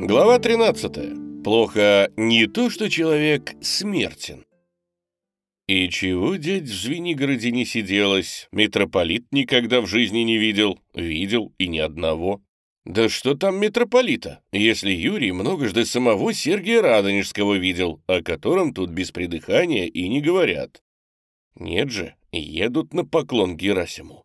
Глава 13. Плохо не то, что человек смертен. И чего дядь в Звенигороде не сиделось, митрополит никогда в жизни не видел, видел и ни одного. Да что там митрополита, если Юрий многожды самого Сергия Радонежского видел, о котором тут без придыхания и не говорят. Нет же, едут на поклон Герасиму.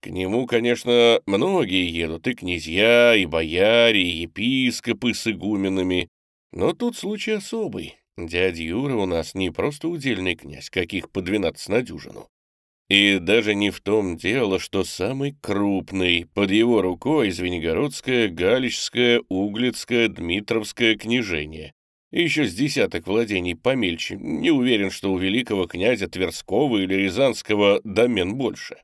К нему, конечно, многие едут, и князья, и бояре, и епископы с игуменами. Но тут случай особый. Дядя Юра у нас не просто удельный князь, каких по двенадцать на дюжину. И даже не в том дело, что самый крупный, под его рукой Звенигородское, Галичское, Углицкое, Дмитровское княжение. Еще с десяток владений помельче. Не уверен, что у великого князя Тверского или Рязанского домен больше.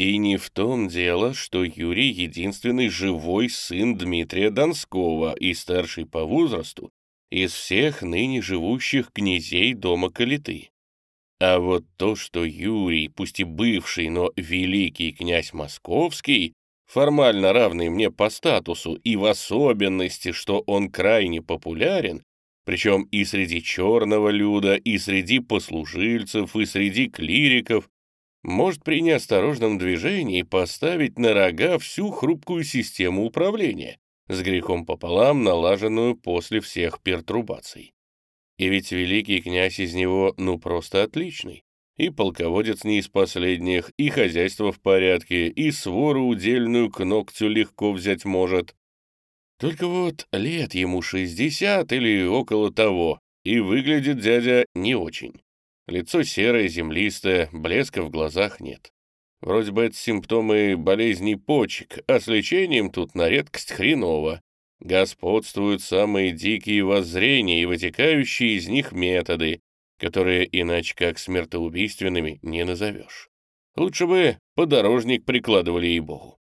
И не в том дело, что Юрий — единственный живой сын Дмитрия Донского и старший по возрасту из всех ныне живущих князей дома Калиты. А вот то, что Юрий, пусть и бывший, но великий князь московский, формально равный мне по статусу, и в особенности, что он крайне популярен, причем и среди черного люда, и среди послужильцев, и среди клириков, может при неосторожном движении поставить на рога всю хрупкую систему управления, с грехом пополам налаженную после всех пертурбаций. И ведь великий князь из него ну просто отличный. И полководец не из последних, и хозяйство в порядке, и свору удельную к ногтю легко взять может. Только вот лет ему шестьдесят или около того, и выглядит дядя не очень. Лицо серое, землистое, блеска в глазах нет. Вроде бы это симптомы болезни почек, а с лечением тут на редкость хреново. Господствуют самые дикие воззрения и вытекающие из них методы, которые иначе как смертоубийственными не назовешь. Лучше бы подорожник прикладывали ей-богу.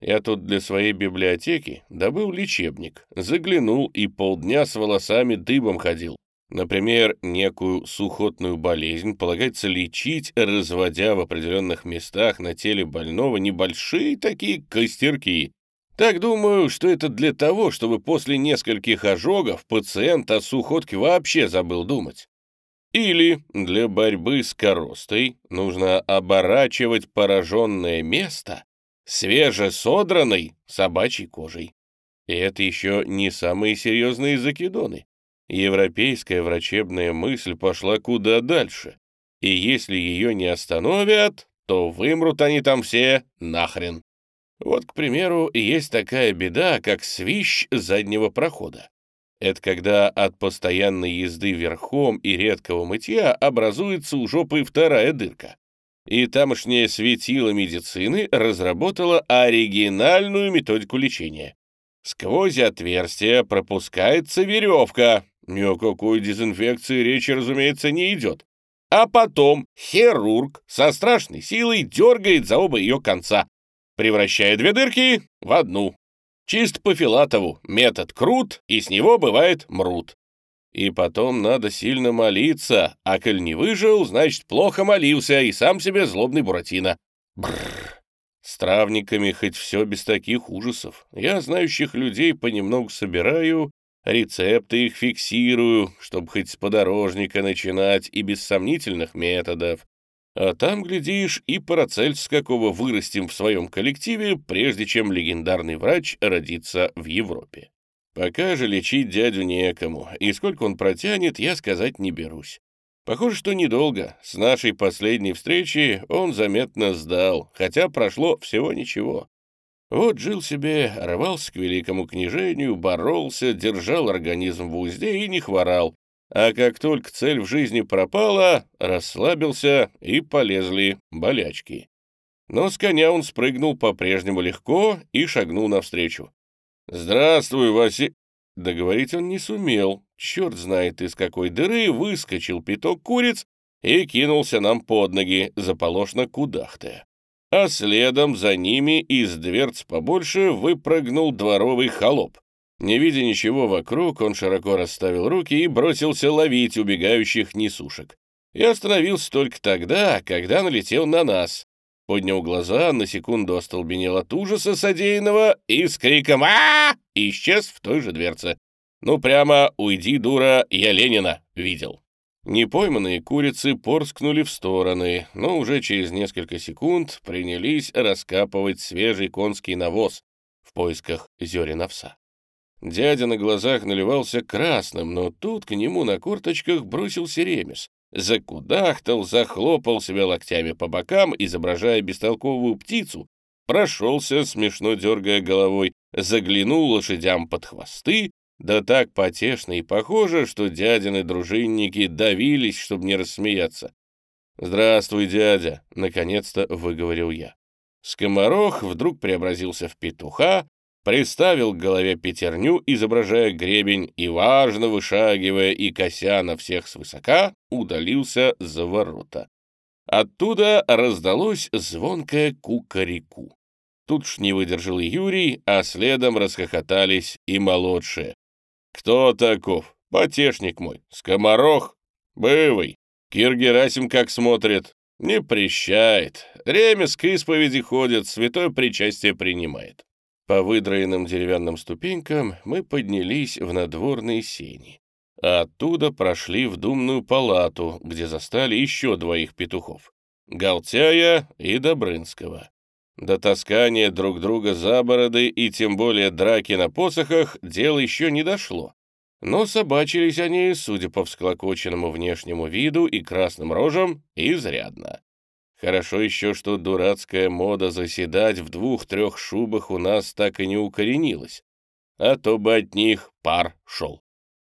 Я тут для своей библиотеки добыл лечебник, заглянул и полдня с волосами дыбом ходил. Например, некую сухотную болезнь полагается лечить, разводя в определенных местах на теле больного небольшие такие костерки. Так думаю, что это для того, чтобы после нескольких ожогов пациент о сухотке вообще забыл думать. Или для борьбы с коростой нужно оборачивать пораженное место свежесодранной собачьей кожей. И это еще не самые серьезные закидоны. Европейская врачебная мысль пошла куда дальше. И если ее не остановят, то вымрут они там все нахрен. Вот, к примеру, есть такая беда, как свищ заднего прохода. Это когда от постоянной езды верхом и редкого мытья образуется у жопы вторая дырка. И тамошнее светило медицины разработало оригинальную методику лечения. Сквозь отверстие пропускается веревка, ни о какой дезинфекции речи, разумеется, не идет. А потом хирург со страшной силой дергает за оба ее конца, превращая две дырки в одну. Чисто по Филатову метод крут, и с него бывает мрут. И потом надо сильно молиться, а коль не выжил, значит, плохо молился и сам себе злобный Буратино. Бррр. С травниками хоть все без таких ужасов. Я знающих людей понемногу собираю Рецепты их фиксирую, чтобы хоть с подорожника начинать и без сомнительных методов. А там, глядишь, и Парацельс какого вырастим в своем коллективе, прежде чем легендарный врач родится в Европе. Пока же лечить дядю некому, и сколько он протянет, я сказать не берусь. Похоже, что недолго. С нашей последней встречи он заметно сдал, хотя прошло всего ничего. Вот жил себе, рвался к великому княжению, боролся, держал организм в узде и не хворал. А как только цель в жизни пропала, расслабился и полезли болячки. Но с коня он спрыгнул по-прежнему легко и шагнул навстречу. «Здравствуй, Васи...» Договорить он не сумел. Черт знает, из какой дыры выскочил пяток куриц и кинулся нам под ноги, заполошно кудахтая а следом за ними из дверц побольше выпрыгнул дворовый холоп. Не видя ничего вокруг, он широко расставил руки и бросился ловить убегающих несушек. И остановился только тогда, когда налетел на нас. Поднял глаза, на секунду остолбенел от ужаса содеянного и с криком а исчез в той же дверце. Ну прямо «Уйди, дура, я Ленина» видел. Непойманные курицы порскнули в стороны, но уже через несколько секунд принялись раскапывать свежий конский навоз в поисках зерен овса. Дядя на глазах наливался красным, но тут к нему на курточках бросился ремес. Закудахтал, захлопал себя локтями по бокам, изображая бестолковую птицу, прошелся, смешно дергая головой, заглянул лошадям под хвосты, да так потешно и похоже, что дядины дружинники давились, чтобы не рассмеяться. «Здравствуй, дядя!» — наконец-то выговорил я. Скоморох вдруг преобразился в петуха, приставил к голове пятерню, изображая гребень, и, важно вышагивая и кося на всех свысока, удалился за ворота. Оттуда раздалось звонкое кукареку. Тут ж не выдержал Юрий, а следом расхохотались и молодшие. «Кто таков? Потешник мой. Скоморох? Бывый. Кир Герасим как смотрит? Не прищает. Ремес к исповеди ходит, святое причастие принимает». По выдроенным деревянным ступенькам мы поднялись в надворные сени, а оттуда прошли в думную палату, где застали еще двоих петухов — Галтяя и Добрынского. До таскания друг друга за бороды и тем более драки на посохах дело еще не дошло. Но собачились они, судя по всклокоченному внешнему виду и красным рожам, изрядно. Хорошо еще, что дурацкая мода заседать в двух-трех шубах у нас так и не укоренилась, а то бы от них пар шел.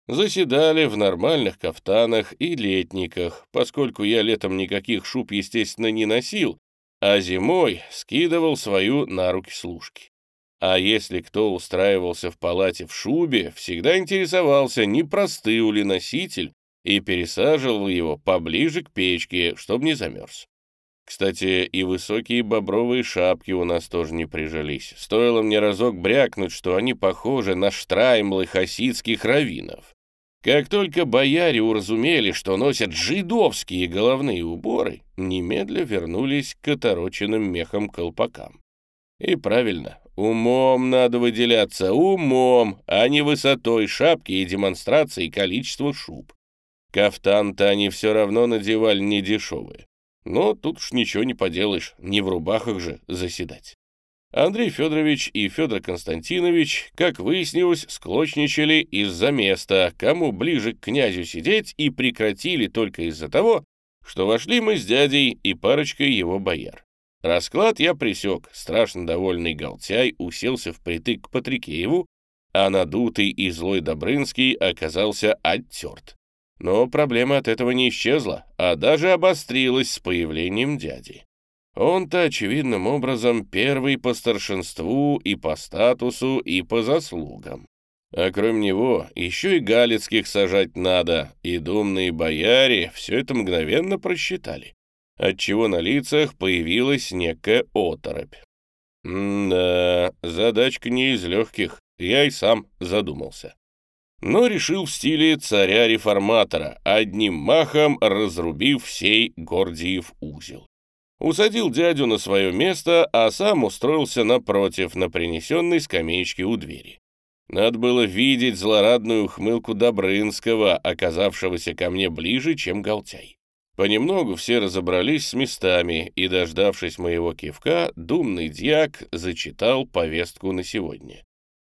Заседали в нормальных кафтанах и летниках, поскольку я летом никаких шуб, естественно, не носил, а зимой скидывал свою на руки служки. А если кто устраивался в палате в шубе, всегда интересовался, не простыл ли носитель, и пересаживал его поближе к печке, чтобы не замерз. Кстати, и высокие бобровые шапки у нас тоже не прижились. Стоило мне разок брякнуть, что они похожи на штраймлы хасидских раввинов. Как только бояре уразумели, что носят жидовские головные уборы, немедля вернулись к отороченным мехом колпакам. И правильно, умом надо выделяться, умом, а не высотой шапки и демонстрацией количества шуб. Кафтан-то они все равно надевали недешевые. Но тут уж ничего не поделаешь, не в рубахах же заседать. Андрей Федорович и Федор Константинович, как выяснилось, склочничали из-за места, кому ближе к князю сидеть, и прекратили только из-за того, что вошли мы с дядей и парочкой его бояр. Расклад я присек, страшно довольный Галтяй уселся впритык к Патрикееву, а надутый и злой Добрынский оказался оттерт. Но проблема от этого не исчезла, а даже обострилась с появлением дяди. Он-то, очевидным образом, первый по старшинству и по статусу, и по заслугам. А кроме него, еще и галицких сажать надо, и думные бояре все это мгновенно просчитали, отчего на лицах появилась некая оторопь. да, задачка не из легких, я и сам задумался но решил в стиле царя-реформатора, одним махом разрубив сей Гордиев узел. Усадил дядю на свое место, а сам устроился напротив, на принесенной скамеечке у двери. Надо было видеть злорадную ухмылку Добрынского, оказавшегося ко мне ближе, чем Галтяй. Понемногу все разобрались с местами, и, дождавшись моего кивка, думный дьяк зачитал повестку на сегодня.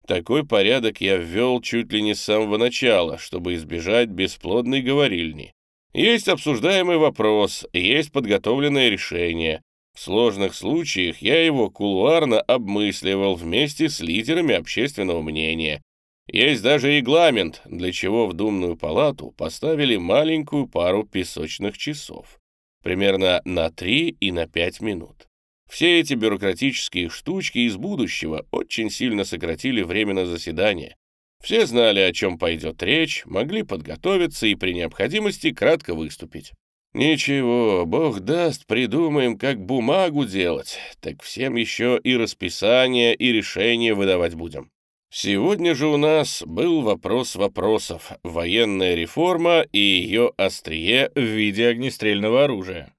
Такой порядок я ввел чуть ли не с самого начала, чтобы избежать бесплодной говорильни. Есть обсуждаемый вопрос, есть подготовленное решение. В сложных случаях я его кулуарно обмысливал вместе с лидерами общественного мнения. Есть даже регламент, для чего в Думную палату поставили маленькую пару песочных часов. Примерно на 3 и на 5 минут. Все эти бюрократические штучки из будущего очень сильно сократили время на заседание. Все знали, о чем пойдет речь, могли подготовиться и при необходимости кратко выступить. «Ничего, бог даст, придумаем, как бумагу делать, так всем еще и расписание, и решение выдавать будем». Сегодня же у нас был вопрос вопросов — военная реформа и ее острие в виде огнестрельного оружия.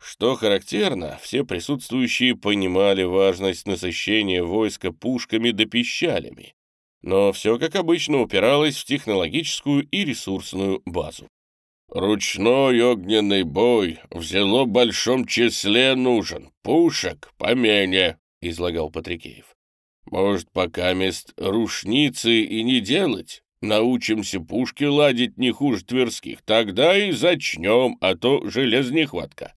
Что характерно, все присутствующие понимали важность насыщения войска пушками да пищалями. Но все, как обычно, упиралось в технологическую и ресурсную базу. «Ручной огненный бой в большом числе нужен, пушек помене», — излагал Патрикеев. «Может, пока мест рушницы и не делать? Научимся пушки ладить не хуже тверских, тогда и зачнем, а то желез нехватка».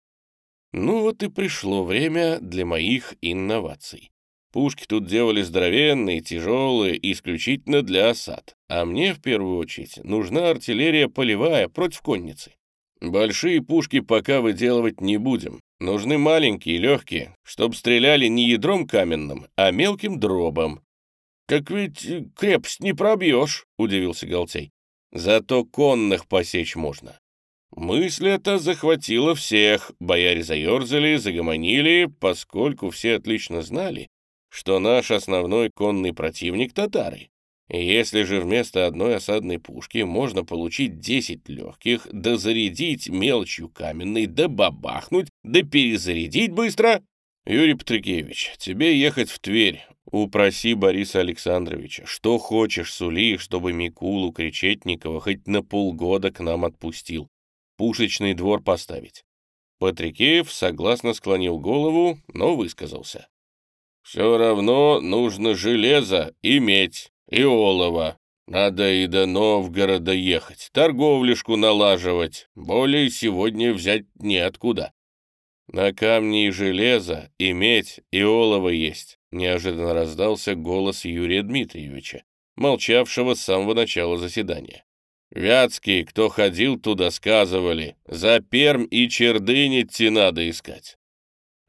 Ну вот и пришло время для моих инноваций. Пушки тут делали здоровенные, тяжелые, исключительно для осад. А мне, в первую очередь, нужна артиллерия полевая против конницы. Большие пушки пока выделывать не будем. Нужны маленькие, легкие, чтобы стреляли не ядром каменным, а мелким дробом. «Так ведь крепость не пробьешь», — удивился Галтей. «Зато конных посечь можно». Мысль эта захватила всех, бояре заерзали, загомонили, поскольку все отлично знали, что наш основной конный противник — татары. Если же вместо одной осадной пушки можно получить 10 легких, да зарядить мелочью каменной, да бабахнуть, да перезарядить быстро... Юрий Патрикевич, тебе ехать в Тверь. Упроси Бориса Александровича, что хочешь, сули, чтобы Микулу Кречетникова хоть на полгода к нам отпустил. Пушечный двор поставить. Патрикеев согласно склонил голову, но высказался. Все равно нужно железо и медь, и олово. Надо и до Новгорода ехать, торговлишку налаживать. Более сегодня взять неоткуда. На камне и железо, и медь, и олово есть. Неожиданно раздался голос Юрия Дмитриевича, молчавшего с самого начала заседания. Вятские, кто ходил туда, сказывали, за Перм и Чердынь идти надо искать.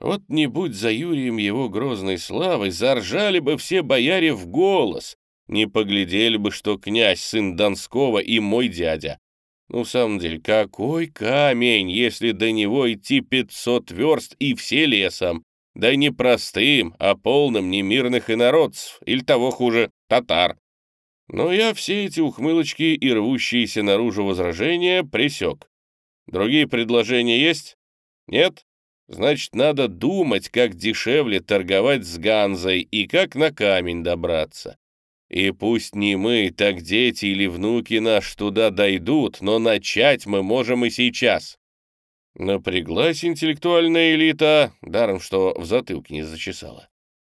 Вот не будь за Юрием его грозной славы, заржали бы все бояре в голос, не поглядели бы, что князь, сын Донского и мой дядя. Ну, в самом деле, какой камень, если до него идти пятьсот верст и все лесом, да не простым, а полным немирных инородцев, или того хуже, татар. Но я все эти ухмылочки и рвущиеся наружу возражения пресек. Другие предложения есть? Нет? Значит, надо думать, как дешевле торговать с Ганзой и как на камень добраться. И пусть не мы, так дети или внуки наши туда дойдут, но начать мы можем и сейчас. Напряглась интеллектуальная элита, даром что в затылке не зачесала.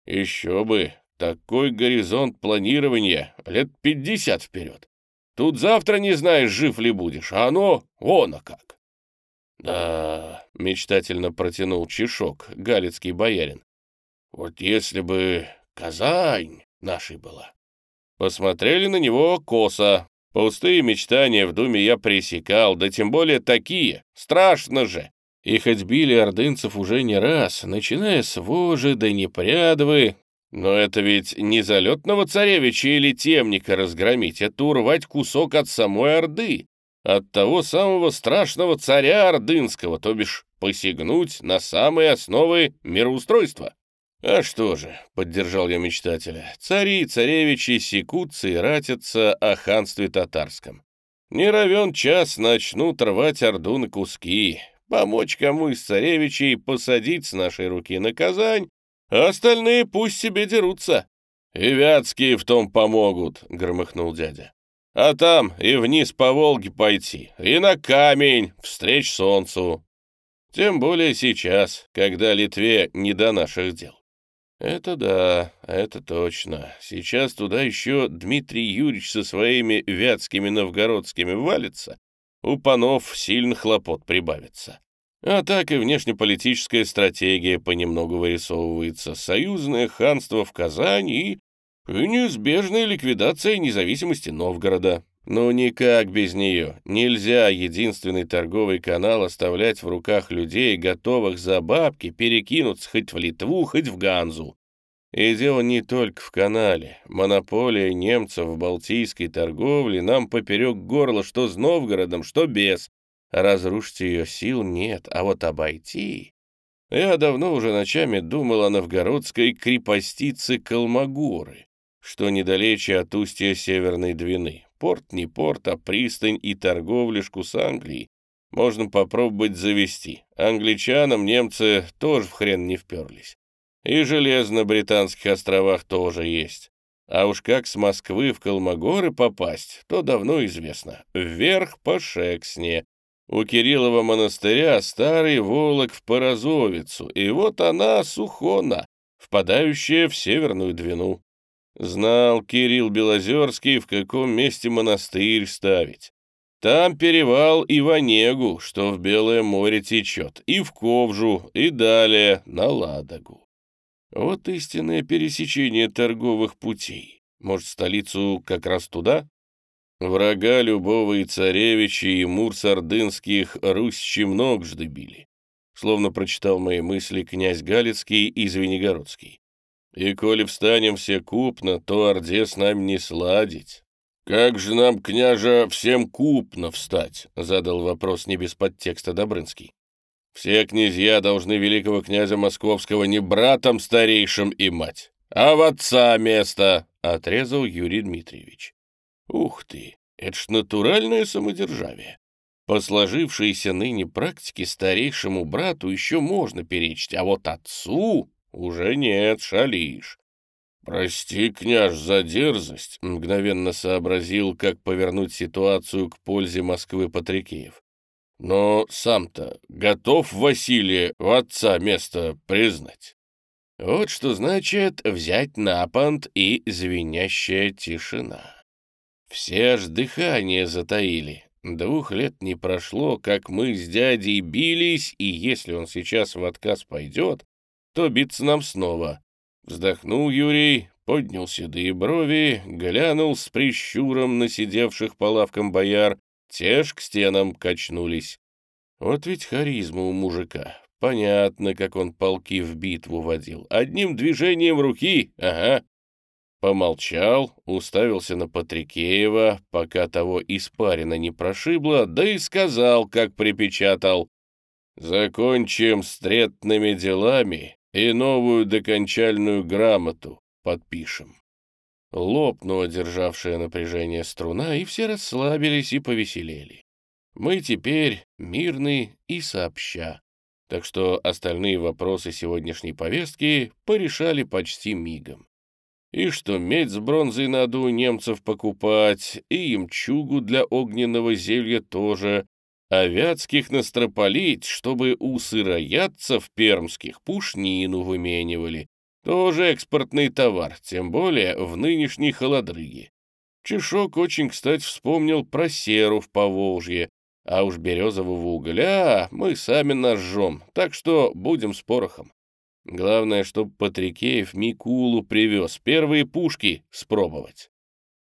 Еще бы, такой горизонт планирования лет пятьдесят вперед. Тут завтра не знаешь, жив ли будешь, а оно, оно как. «Да», — мечтательно протянул Чешок, галицкий боярин. «Вот если бы Казань нашей была». Посмотрели на него косо. Пустые мечтания в думе я пресекал, да тем более такие. Страшно же. И хоть били ордынцев уже не раз, начиная с вожи да непрядвы, но это ведь не залетного царевича или темника разгромить, это урвать кусок от самой Орды от того самого страшного царя Ордынского, то бишь посягнуть на самые основы мироустройства. «А что же», — поддержал я мечтателя, — «цари царевичи секутся и ратятся о ханстве татарском. Не равен час начнут рвать Орду на куски, помочь кому из царевичей посадить с нашей руки на Казань, а остальные пусть себе дерутся». «И вятские в том помогут», — громыхнул дядя а там и вниз по Волге пойти, и на камень, встреч солнцу. Тем более сейчас, когда Литве не до наших дел. Это да, это точно. Сейчас туда еще Дмитрий Юрьевич со своими вятскими новгородскими валится, у панов сильных хлопот прибавится. А так и внешнеполитическая стратегия понемногу вырисовывается. Союзное ханство в Казани и и неизбежная ликвидация независимости Новгорода. Ну никак без нее. Нельзя единственный торговый канал оставлять в руках людей, готовых за бабки перекинуться хоть в Литву, хоть в Ганзу. И дело не только в канале. Монополия немцев в балтийской торговле нам поперек горла что с Новгородом, что без. Разрушить ее сил нет, а вот обойти... Я давно уже ночами думал о новгородской крепостице Калмогоры что недалече от устья Северной Двины. Порт не порт, а пристань и торговлишку с Англией. Можно попробовать завести. Англичанам немцы тоже в хрен не вперлись. И железо на Британских островах тоже есть. А уж как с Москвы в Колмогоры попасть, то давно известно. Вверх по Шексне. У Кириллова монастыря старый волок в Порозовицу, и вот она, Сухона, впадающая в Северную Двину. Знал Кирилл Белозерский, в каком месте монастырь ставить. Там перевал и в Онегу, что в Белое море течет, и в Ковжу, и далее на Ладогу. Вот истинное пересечение торговых путей. Может, столицу как раз туда? Врага любого и царевича, и мур-сардынских Русь чемногжды били. Словно прочитал мои мысли князь Галицкий и Звенигородский. И коли встанем все купно, то Орде с нами не сладить. «Как же нам, княжа, всем купно встать?» — задал вопрос не без подтекста Добрынский. Все князья должны великого князя Московского не братом старейшим и мать, а в отца место, — отрезал Юрий Дмитриевич. Ух ты, это ж натуральное самодержавие. По сложившейся ныне практике старейшему брату еще можно перечить, а вот отцу уже нет, шалишь. «Прости, княж, за дерзость», — мгновенно сообразил, как повернуть ситуацию к пользе Москвы Патрикеев. Но сам-то готов Василия в отца место признать. Вот что значит взять на понт и звенящая тишина. Все аж дыхание затаили. Двух лет не прошло, как мы с дядей бились, и если он сейчас в отказ пойдет, то биться нам снова. Вздохнул Юрий, поднял седые брови, глянул с прищуром на сидевших по лавкам бояр те ж к стенам качнулись. Вот ведь харизма у мужика. Понятно, как он полки в битву водил. Одним движением руки, ага. Помолчал, уставился на Патрикеева, пока того испарина не прошибло, да и сказал, как припечатал. «Закончим с третными делами и новую докончальную грамоту подпишем». Лопнула державшая напряжение струна, и все расслабились и повеселели. Мы теперь мирны и сообща, так что остальные вопросы сегодняшней повестки порешали почти мигом. И что медь с бронзой надо у немцев покупать, и ямчугу для огненного зелья тоже, а вятских настрополить, чтобы у сыроядцев пермских пушнину выменивали, тоже экспортный товар, тем более в нынешней холодрыге. Чешок очень, кстати, вспомнил про серу в Поволжье, а уж березового угля мы сами нажжем, так что будем с порохом. Главное, чтоб Патрикеев Микулу привез первые пушки спробовать.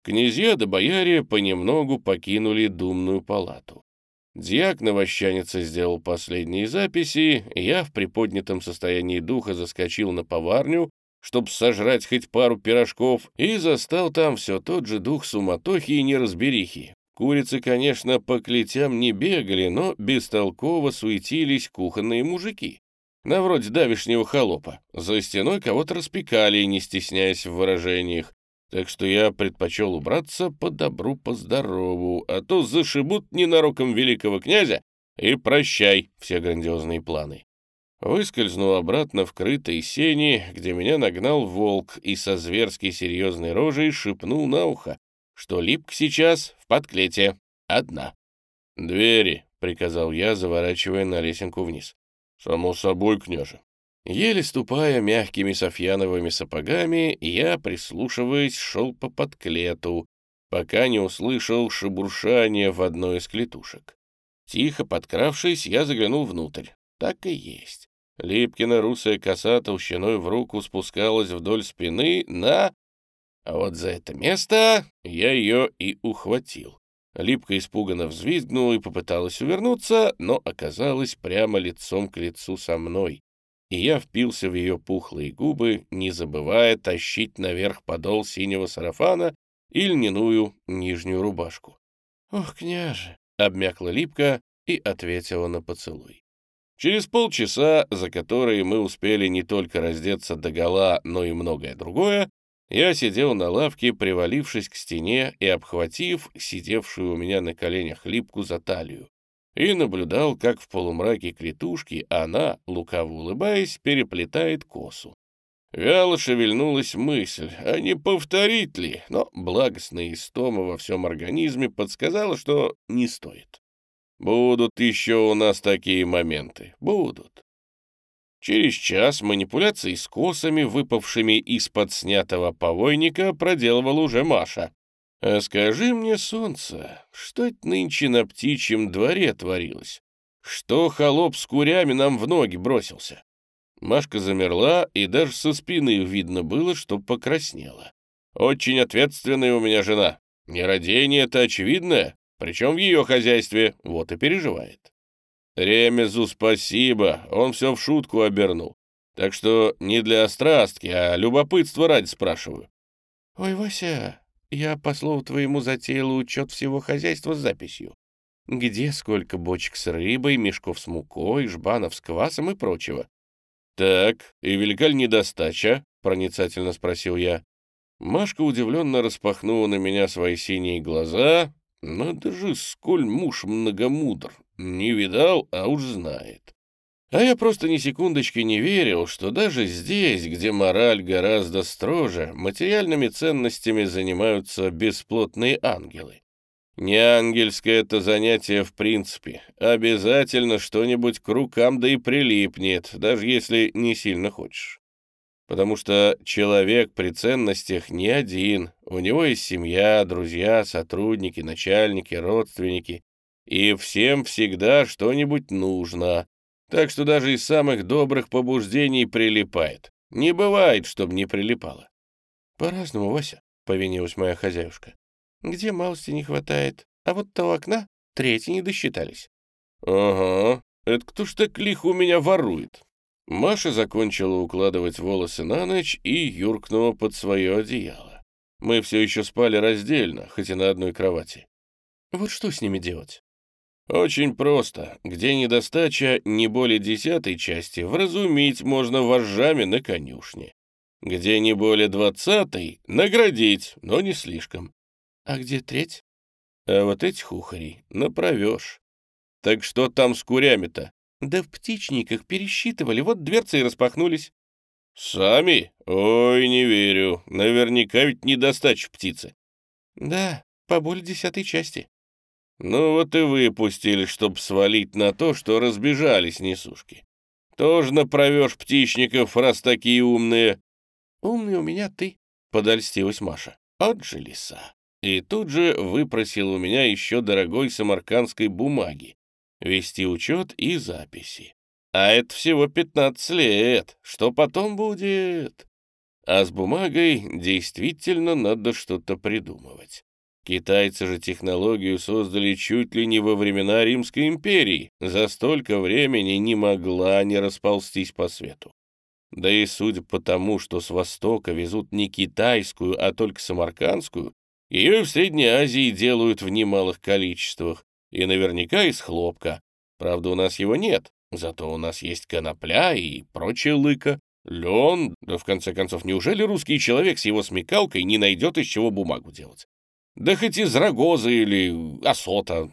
Князья да бояре понемногу покинули думную палату. Дьяк Новощаница сделал последние записи, я в приподнятом состоянии духа заскочил на поварню, чтоб сожрать хоть пару пирожков, и застал там все тот же дух суматохи и неразберихи. Курицы, конечно, по клетям не бегали, но бестолково суетились кухонные мужики. На вроде давишнего холопа. За стеной кого-то распекали, не стесняясь в выражениях так что я предпочел убраться по добру, по здорову, а то зашибут ненароком великого князя и прощай все грандиозные планы. Выскользнул обратно в крытой сени, где меня нагнал волк и со зверски серьезной рожей шепнул на ухо, что липк сейчас в подклете, одна. «Двери», — приказал я, заворачивая на лесенку вниз. «Само собой, княже». Еле ступая мягкими софьяновыми сапогами, я, прислушиваясь, шел по подклету, пока не услышал шебуршание в одной из клетушек. Тихо подкравшись, я заглянул внутрь. Так и есть. Липкина русая коса толщиной в руку спускалась вдоль спины на... А вот за это место я ее и ухватил. Липка испуганно взвизгнула и попыталась увернуться, но оказалась прямо лицом к лицу со мной и я впился в ее пухлые губы, не забывая тащить наверх подол синего сарафана и льняную нижнюю рубашку. «Ох, княже!» — обмякла липка и ответила на поцелуй. Через полчаса, за которые мы успели не только раздеться догола, но и многое другое, я сидел на лавке, привалившись к стене и обхватив сидевшую у меня на коленях липку за талию, и наблюдал, как в полумраке клетушки она, лукаво улыбаясь, переплетает косу. Вяло шевельнулась мысль, а не повторить ли, но благостная истома во всем организме подсказала, что не стоит. Будут еще у нас такие моменты, будут. Через час манипуляции с косами, выпавшими из-под снятого повойника, проделывала уже Маша. «А скажи мне, солнце, что это нынче на птичьем дворе творилось? Что холоп с курями нам в ноги бросился?» Машка замерла, и даже со спины видно было, что покраснела. «Очень ответственная у меня жена. Нерадение это очевидное, причем в ее хозяйстве, вот и переживает. Ремезу спасибо, он все в шутку обернул. Так что не для острастки, а любопытства ради спрашиваю». «Ой, Вася, я, по слову твоему, затеяла учет всего хозяйства с записью. Где сколько бочек с рыбой, мешков с мукой, жбанов с квасом и прочего. «Так, и велика ли недостача?» — проницательно спросил я. Машка удивленно распахнула на меня свои синие глаза. «Надо же, сколь муж многомудр! Не видал, а уж знает». А я просто ни секундочки не верил, что даже здесь, где мораль гораздо строже, материальными ценностями занимаются бесплотные ангелы. Не ангельское это занятие в принципе. Обязательно что-нибудь к рукам да и прилипнет, даже если не сильно хочешь. Потому что человек при ценностях не один. У него есть семья, друзья, сотрудники, начальники, родственники. И всем всегда что-нибудь нужно. Так что даже из самых добрых побуждений прилипает. Не бывает, чтобы не прилипало. «По-разному, Вася», — повинилась моя хозяюшка где малости не хватает, а вот того окна третьи не досчитались. «Ага, это кто ж так лихо у меня ворует?» Маша закончила укладывать волосы на ночь и юркнула под свое одеяло. Мы все еще спали раздельно, хоть и на одной кровати. Вот что с ними делать? Очень просто. Где недостача не более десятой части, вразумить можно вожжами на конюшне. Где не более двадцатой, наградить, но не слишком. А где треть? А вот эти хухари направешь. Так что там с курями-то? Да в птичниках пересчитывали, вот дверцы и распахнулись. Сами? Ой, не верю. Наверняка ведь недостача птицы. Да, по более десятой части. Ну вот и выпустили, чтоб свалить на то, что разбежались несушки. Тоже направешь птичников, раз такие умные. Умный у меня ты, — подольстилась Маша. От же лиса и тут же выпросил у меня еще дорогой самаркандской бумаги, вести учет и записи. А это всего 15 лет, что потом будет? А с бумагой действительно надо что-то придумывать. Китайцы же технологию создали чуть ли не во времена Римской империи, за столько времени не могла не расползтись по свету. Да и судя по тому, что с Востока везут не китайскую, а только самаркандскую, ее и в Средней Азии делают в немалых количествах, и наверняка из хлопка. Правда, у нас его нет, зато у нас есть конопля и прочая лыка. Лен, да в конце концов, неужели русский человек с его смекалкой не найдет из чего бумагу делать? Да хоть из рогоза или осота.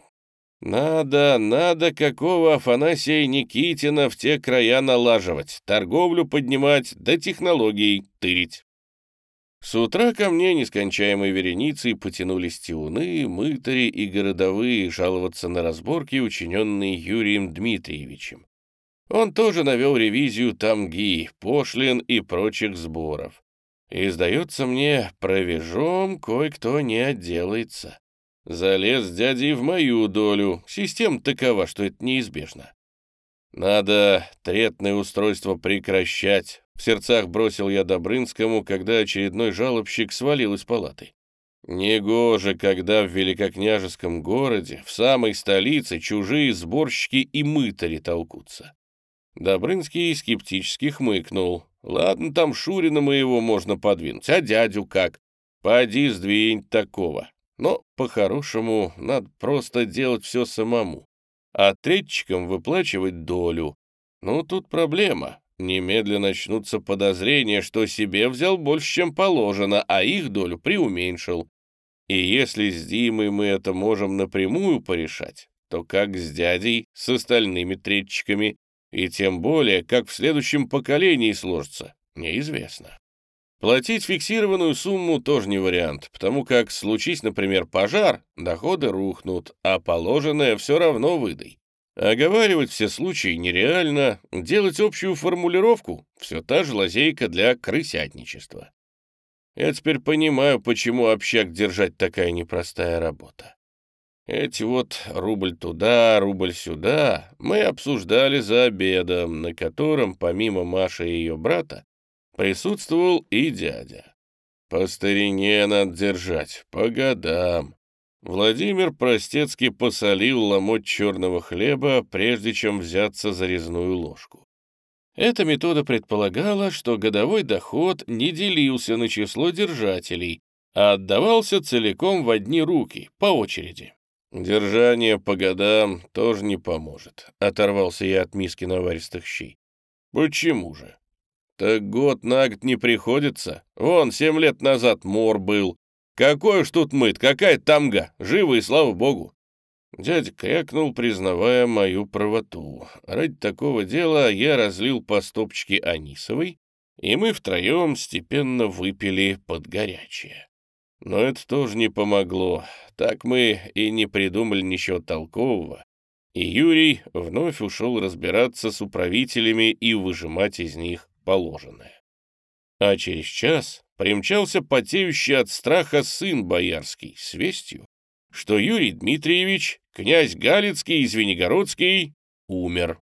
Надо, надо какого Афанасия Никитина в те края налаживать, торговлю поднимать, да технологии тырить. С утра ко мне нескончаемой вереницей потянулись тиуны, мытари и городовые жаловаться на разборки, учиненные Юрием Дмитриевичем. Он тоже навел ревизию тамги, пошлин и прочих сборов. И, сдается мне, провежом кое-кто не отделается. Залез дядей в мою долю, система такова, что это неизбежно. Надо третное устройство прекращать, в сердцах бросил я Добрынскому, когда очередной жалобщик свалил из палаты. Негоже, когда в великокняжеском городе, в самой столице, чужие сборщики и мытари толкутся. Добрынский скептически хмыкнул. Ладно, там Шурина моего можно подвинуть, а дядю как? Поди сдвинь такого. Но, по-хорошему, надо просто делать все самому. А третчикам выплачивать долю. Ну, тут проблема. Немедленно начнутся подозрения, что себе взял больше, чем положено, а их долю преуменьшил. И если с Димой мы это можем напрямую порешать, то как с дядей, с остальными третчиками, и тем более, как в следующем поколении сложится. Неизвестно. Платить фиксированную сумму тоже не вариант, потому как, случись, например, пожар, доходы рухнут, а положенное все равно выдай. Оговаривать все случаи нереально, делать общую формулировку — все та же лазейка для крысятничества. Я теперь понимаю, почему общак держать такая непростая работа. Эти вот рубль туда, рубль сюда мы обсуждали за обедом, на котором, помимо Маши и ее брата, присутствовал и дядя. По старине надо держать, по годам. Владимир Простецкий посолил ломоть черного хлеба, прежде чем взяться за резную ложку. Эта метода предполагала, что годовой доход не делился на число держателей, а отдавался целиком в одни руки, по очереди. «Держание по годам тоже не поможет», — оторвался я от миски наваристых щей. «Почему же? Так год на год не приходится. Вон, семь лет назад мор был. Какой уж тут мыт, какая тамга, живо и слава богу. Дядя крякнул, признавая мою правоту. Ради такого дела я разлил по стопочке анисовой, и мы втроем степенно выпили под горячее. Но это тоже не помогло. Так мы и не придумали ничего толкового. И Юрий вновь ушел разбираться с управителями и выжимать из них положенное. А через час примчался потеющий от страха сын боярский с вестью, что Юрий Дмитриевич, князь Галицкий и Звенигородский, умер.